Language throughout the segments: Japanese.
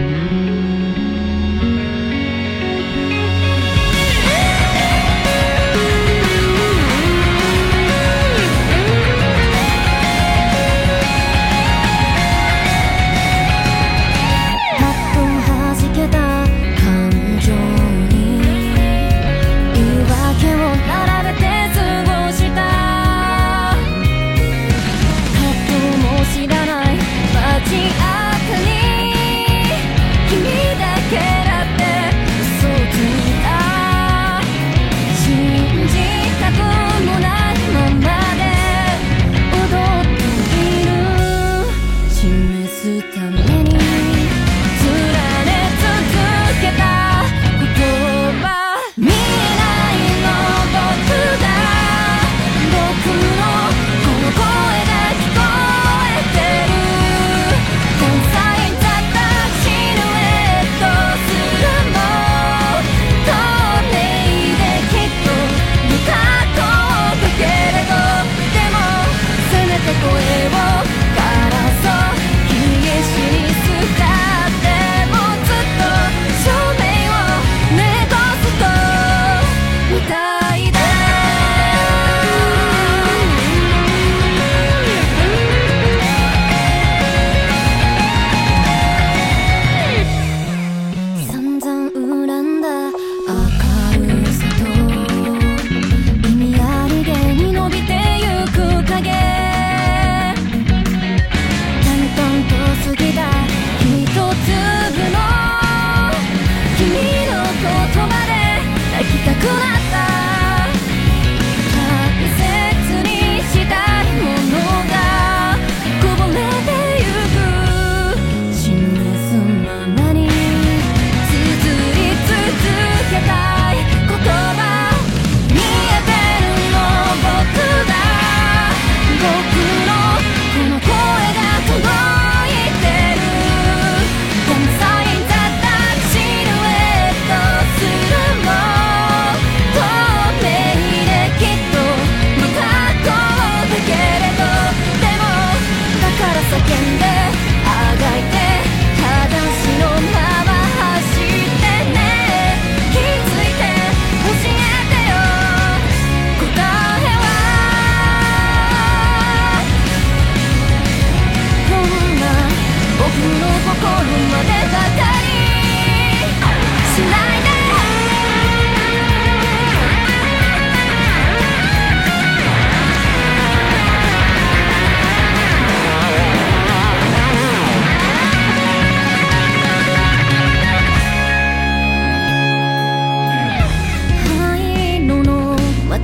Mm-hmm. I'm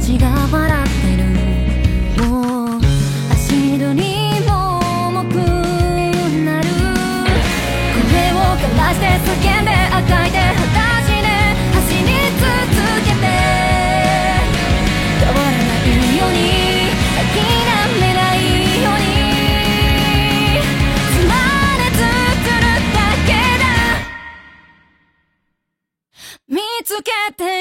ちが笑ってるもう足取りも重くなる声を枯らして叫んで赤いて果たしで走り続けて変わらないように諦めないように見つけて